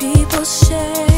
People share